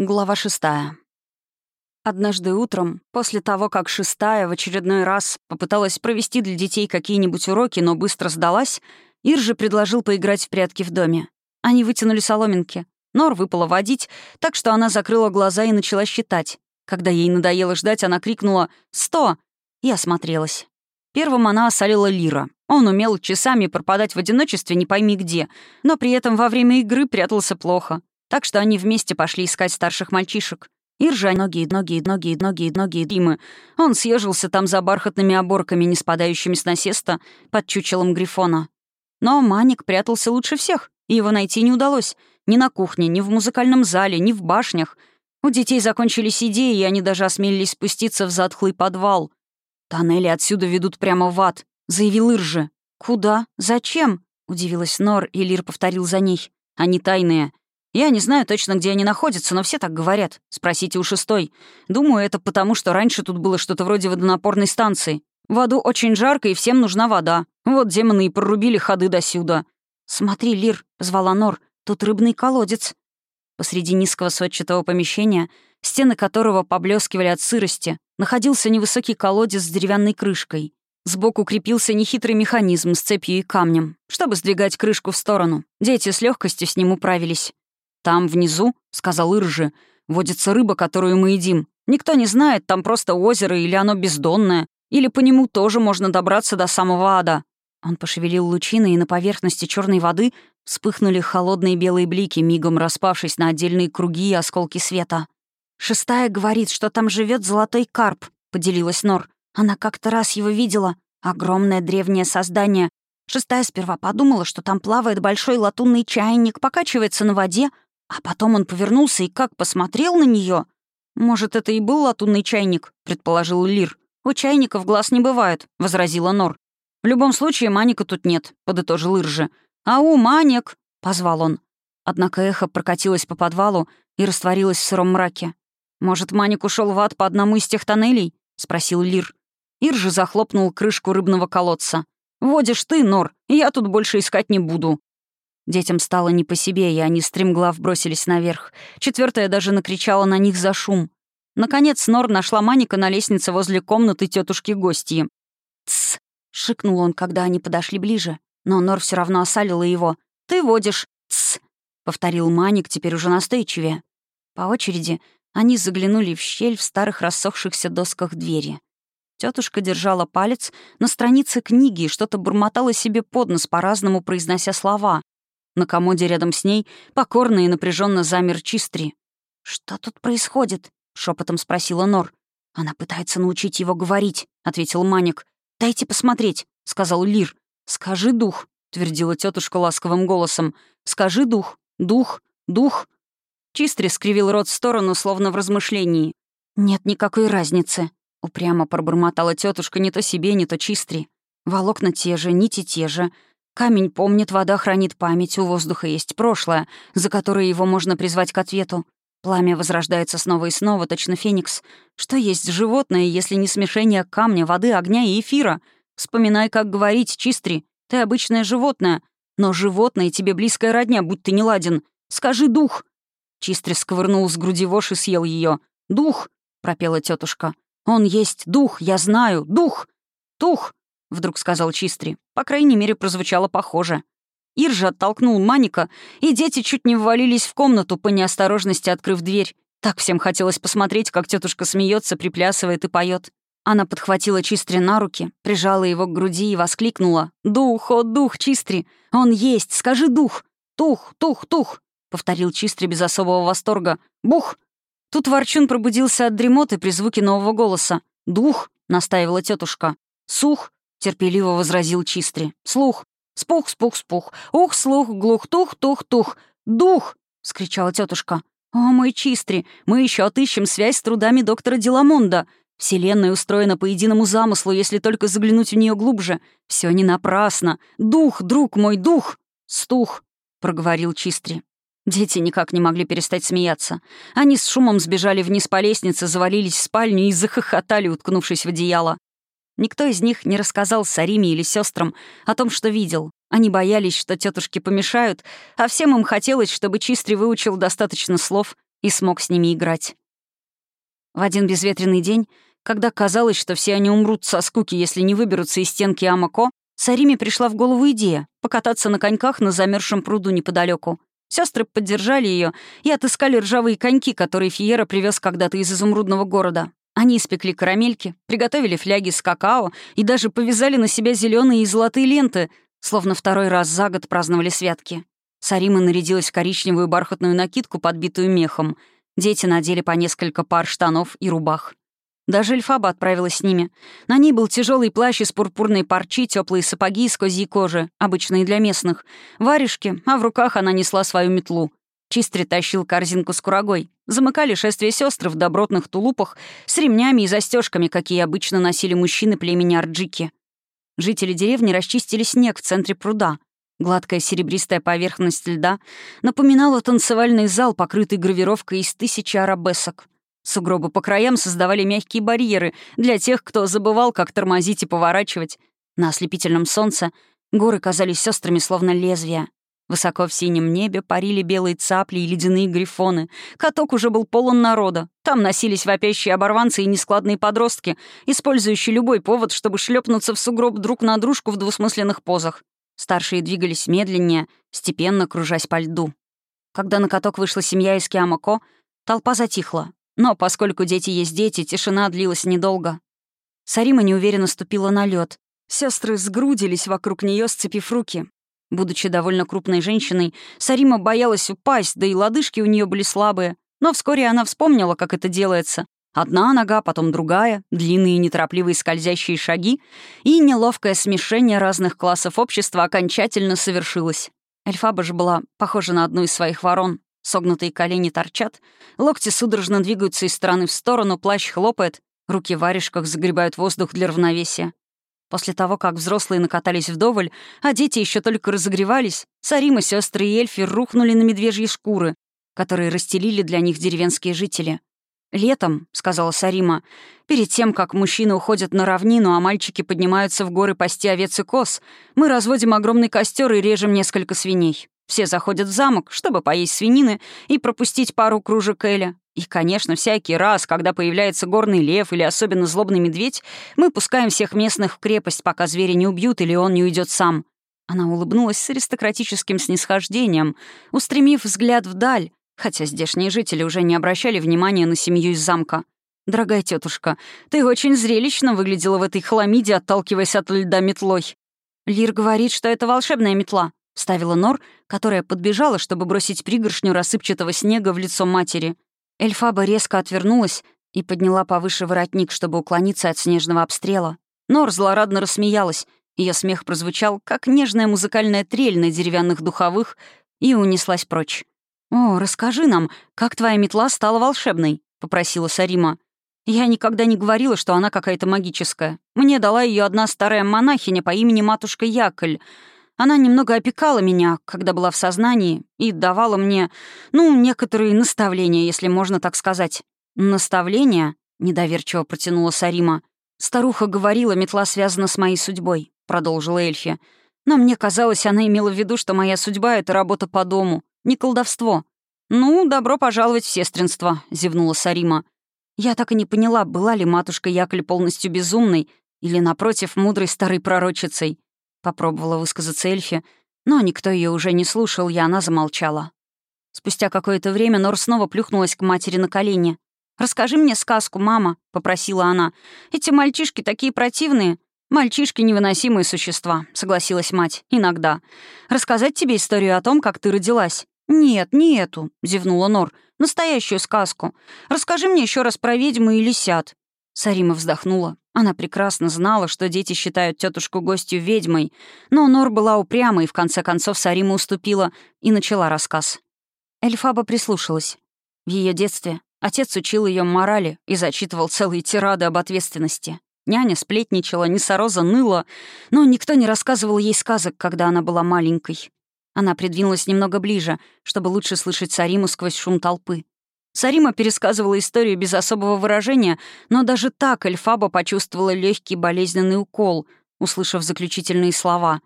Глава шестая. Однажды утром, после того, как шестая в очередной раз попыталась провести для детей какие-нибудь уроки, но быстро сдалась, Иржи предложил поиграть в прятки в доме. Они вытянули соломинки. Нор выпала водить, так что она закрыла глаза и начала считать. Когда ей надоело ждать, она крикнула «Сто!» и осмотрелась. Первым она осолила Лира. Он умел часами пропадать в одиночестве не пойми где, но при этом во время игры прятался плохо. Так что они вместе пошли искать старших мальчишек. Иржа ноги, ноги, ноги, ноги, ноги Димы. Он съежился там за бархатными оборками, не спадающими с насеста, под чучелом Грифона. Но Маник прятался лучше всех, и его найти не удалось. Ни на кухне, ни в музыкальном зале, ни в башнях. У детей закончились идеи, и они даже осмелились спуститься в затхлый подвал. «Тоннели отсюда ведут прямо в ад», — заявил Иржи. «Куда? Зачем?» — удивилась Нор, и Лир повторил за ней. «Они тайные. Я не знаю точно, где они находятся, но все так говорят. Спросите у шестой. Думаю, это потому, что раньше тут было что-то вроде водонапорной станции. В аду очень жарко, и всем нужна вода. Вот демоны и прорубили ходы досюда. «Смотри, Лир», — звала Нор, — «тут рыбный колодец». Посреди низкого сводчатого помещения, стены которого поблескивали от сырости, находился невысокий колодец с деревянной крышкой. Сбоку крепился нехитрый механизм с цепью и камнем, чтобы сдвигать крышку в сторону. Дети с легкостью с ним управились. «Там внизу», — сказал Иржи, — «водится рыба, которую мы едим. Никто не знает, там просто озеро или оно бездонное, или по нему тоже можно добраться до самого ада». Он пошевелил лучиной, и на поверхности черной воды вспыхнули холодные белые блики, мигом распавшись на отдельные круги и осколки света. «Шестая говорит, что там живет золотой карп», — поделилась Нор. «Она как-то раз его видела. Огромное древнее создание. Шестая сперва подумала, что там плавает большой латунный чайник, покачивается на воде, а потом он повернулся и как посмотрел на нее. «Может, это и был латунный чайник», — предположил Лир. «У чайников глаз не бывает», — возразила Нор. «В любом случае, Маника тут нет», — подытожил Иржи. «Ау, Маник!» — позвал он. Однако эхо прокатилось по подвалу и растворилось в сыром мраке. «Может, Маник ушел в ад по одному из тех тоннелей?» — спросил Лир. Иржи захлопнул крышку рыбного колодца. «Водишь ты, Нор, я тут больше искать не буду». Детям стало не по себе, и они стремглав бросились наверх. Четвертая даже накричала на них за шум. Наконец Нор нашла Маника на лестнице возле комнаты тетушки гостьи. «Тсс!» — шикнул он, когда они подошли ближе. Но Нор все равно осалила его. «Ты водишь!» «Тсс!» — повторил Маник, теперь уже настойчивее. По очереди они заглянули в щель в старых рассохшихся досках двери. Тетушка держала палец на странице книги и что-то бурмотала себе под нос, по-разному произнося слова. На комоде рядом с ней покорно и напряженно замер Чистри. «Что тут происходит?» — шепотом спросила Нор. «Она пытается научить его говорить», — ответил Маник. «Дайте посмотреть», — сказал Лир. «Скажи дух», — твердила тетушка ласковым голосом. «Скажи дух, дух, дух». Чистри скривил рот в сторону, словно в размышлении. «Нет никакой разницы», — упрямо пробормотала тетушка не то себе, не то Чистри. «Волокна те же, нити те же, Камень помнит, вода хранит память, у воздуха есть прошлое, за которое его можно призвать к ответу. Пламя возрождается снова и снова, точно феникс. Что есть животное, если не смешение камня, воды, огня и эфира? Вспоминай, как говорить, чистри. Ты обычное животное. Но животное тебе близкая родня, будь ты не ладен. Скажи «дух». Чистри сковырнул с груди вошь и съел ее. «Дух!» — пропела тетушка. «Он есть дух, я знаю, дух! Дух!» — вдруг сказал Чистри. По крайней мере, прозвучало похоже. Иржа оттолкнул Маника, и дети чуть не ввалились в комнату, по неосторожности открыв дверь. Так всем хотелось посмотреть, как тетушка смеется, приплясывает и поет. Она подхватила Чистри на руки, прижала его к груди и воскликнула. «Дух, о, дух, Чистри! Он есть! Скажи дух! Тух, тух, тух!» — повторил Чистри без особого восторга. «Бух!» Тут Ворчун пробудился от дремоты при звуке нового голоса. «Дух!» — настаивала тетушка. «Сух!» — терпеливо возразил Чистри. «Слух! Спух, спух, спух! Ух, слух, глух, тух, тух, тух! Дух!» — скричала тетушка. «О, мой Чистри, мы еще отыщем связь с трудами доктора Деламонда. Вселенная устроена по единому замыслу, если только заглянуть в нее глубже. Все не напрасно. Дух, друг мой, дух!» «Стух!» — проговорил Чистри. Дети никак не могли перестать смеяться. Они с шумом сбежали вниз по лестнице, завалились в спальню и захохотали, уткнувшись в одеяло. Никто из них не рассказал Сариме или сестрам о том, что видел. Они боялись, что тетушки помешают, а всем им хотелось, чтобы Чистри выучил достаточно слов, и смог с ними играть. В один безветренный день, когда казалось, что все они умрут со скуки, если не выберутся из стенки Амако, Сариме пришла в голову идея — покататься на коньках на замерзшем пруду неподалеку. Сестры поддержали ее и отыскали ржавые коньки, которые Фиера привез когда-то из изумрудного города. Они испекли карамельки, приготовили фляги с какао и даже повязали на себя зеленые и золотые ленты, словно второй раз за год праздновали святки. Сарима нарядилась в коричневую бархатную накидку, подбитую мехом. Дети надели по несколько пар штанов и рубах. Даже Эльфаба отправилась с ними. На ней был тяжелый плащ из пурпурной парчи, теплые сапоги из козьей кожи, обычные для местных, варежки, а в руках она несла свою метлу. Чистри тащил корзинку с курагой. Замыкали шествие сестры в добротных тулупах с ремнями и застежками, какие обычно носили мужчины племени Арджики. Жители деревни расчистили снег в центре пруда. Гладкая серебристая поверхность льда напоминала танцевальный зал, покрытый гравировкой из тысячи арабесок. Сугробы по краям создавали мягкие барьеры для тех, кто забывал, как тормозить и поворачивать. На ослепительном солнце горы казались сестрами словно лезвия. Высоко в синем небе парили белые цапли и ледяные грифоны. Каток уже был полон народа. Там носились вопящие оборванцы и нескладные подростки, использующие любой повод, чтобы шлепнуться в сугроб друг на дружку в двусмысленных позах. Старшие двигались медленнее, степенно кружась по льду. Когда на каток вышла семья из Киамако, толпа затихла. Но поскольку дети есть дети, тишина длилась недолго. Сарима неуверенно ступила на лед. Сестры сгрудились вокруг нее, сцепив руки. Будучи довольно крупной женщиной, Сарима боялась упасть, да и лодыжки у нее были слабые. Но вскоре она вспомнила, как это делается. Одна нога, потом другая, длинные неторопливые скользящие шаги, и неловкое смешение разных классов общества окончательно совершилось. Эльфаба же была похожа на одну из своих ворон. Согнутые колени торчат, локти судорожно двигаются из стороны в сторону, плащ хлопает, руки в варежках загребают воздух для равновесия. После того, как взрослые накатались вдоволь, а дети еще только разогревались, Сарима, сестры и эльфи рухнули на медвежьи шкуры, которые расстелили для них деревенские жители. «Летом», — сказала Сарима, — «перед тем, как мужчины уходят на равнину, а мальчики поднимаются в горы пасти овец и коз, мы разводим огромный костер и режем несколько свиней. Все заходят в замок, чтобы поесть свинины и пропустить пару кружек Эля. И, конечно, всякий раз, когда появляется горный лев или особенно злобный медведь, мы пускаем всех местных в крепость, пока зверя не убьют или он не уйдет сам». Она улыбнулась с аристократическим снисхождением, устремив взгляд вдаль, хотя здешние жители уже не обращали внимания на семью из замка. «Дорогая тетушка, ты очень зрелищно выглядела в этой хламиде, отталкиваясь от льда метлой». «Лир говорит, что это волшебная метла», — ставила Нор, которая подбежала, чтобы бросить пригоршню рассыпчатого снега в лицо матери. Эльфаба резко отвернулась и подняла повыше воротник, чтобы уклониться от снежного обстрела. Нор злорадно рассмеялась. Ее смех прозвучал, как нежная музыкальная трель на деревянных духовых, и унеслась прочь. «О, расскажи нам, как твоя метла стала волшебной?» — попросила Сарима. «Я никогда не говорила, что она какая-то магическая. Мне дала ее одна старая монахиня по имени матушка Якль. Она немного опекала меня, когда была в сознании, и давала мне, ну, некоторые наставления, если можно так сказать». «Наставления?» — недоверчиво протянула Сарима. «Старуха говорила, метла связана с моей судьбой», — продолжила Эльфи. «Но мне казалось, она имела в виду, что моя судьба — это работа по дому, не колдовство. «Ну, добро пожаловать в сестринство», — зевнула Сарима. Я так и не поняла, была ли матушка Якль полностью безумной или, напротив, мудрой старой пророчицей. Попробовала высказаться Эльфи, но никто ее уже не слушал, и она замолчала. Спустя какое-то время Нор снова плюхнулась к матери на колени. «Расскажи мне сказку, мама», — попросила она. «Эти мальчишки такие противные». «Мальчишки — невыносимые существа», — согласилась мать. «Иногда. Рассказать тебе историю о том, как ты родилась?» «Нет, не эту», — зевнула Нор. «Настоящую сказку. Расскажи мне еще раз про ведьму и лисят». Сарима вздохнула. Она прекрасно знала, что дети считают тетушку гостью ведьмой, но Нор была упряма, и в конце концов Сарима уступила и начала рассказ. Эльфаба прислушалась. В ее детстве отец учил ее морали и зачитывал целые тирады об ответственности. Няня сплетничала, Несороза ныла, но никто не рассказывал ей сказок, когда она была маленькой. Она придвинулась немного ближе, чтобы лучше слышать Сариму сквозь шум толпы. Сарима пересказывала историю без особого выражения, но даже так Эльфаба почувствовала легкий болезненный укол, услышав заключительные слова.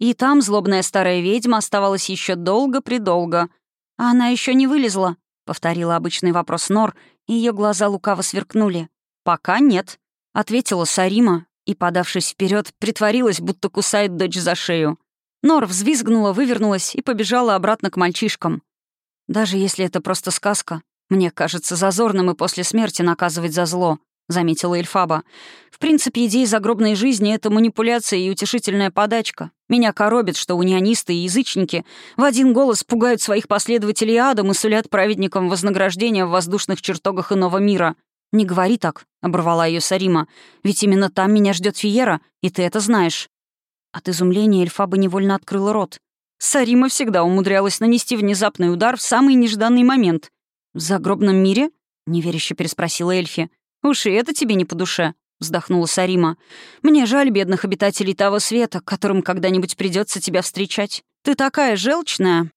И там злобная старая ведьма оставалась еще долго-предолго. А она еще не вылезла, — повторила обычный вопрос Нор, и ее глаза лукаво сверкнули. «Пока нет», — ответила Сарима и, подавшись вперед, притворилась, будто кусает дочь за шею. Нор взвизгнула, вывернулась и побежала обратно к мальчишкам. «Даже если это просто сказка, мне кажется зазорным и после смерти наказывать за зло», — заметила Эльфаба. «В принципе, идея загробной жизни — это манипуляция и утешительная подачка. Меня коробит, что унионисты и язычники в один голос пугают своих последователей адом и сулят праведникам вознаграждение в воздушных чертогах иного мира. «Не говори так», — оборвала ее Сарима. «Ведь именно там меня ждет Фиера, и ты это знаешь». От изумления Эльфаба невольно открыла рот. Сарима всегда умудрялась нанести внезапный удар в самый нежданный момент. «В загробном мире?» — неверяще переспросила Эльфи. «Уж и это тебе не по душе», — вздохнула Сарима. «Мне жаль бедных обитателей того света, которым когда-нибудь придется тебя встречать. Ты такая желчная,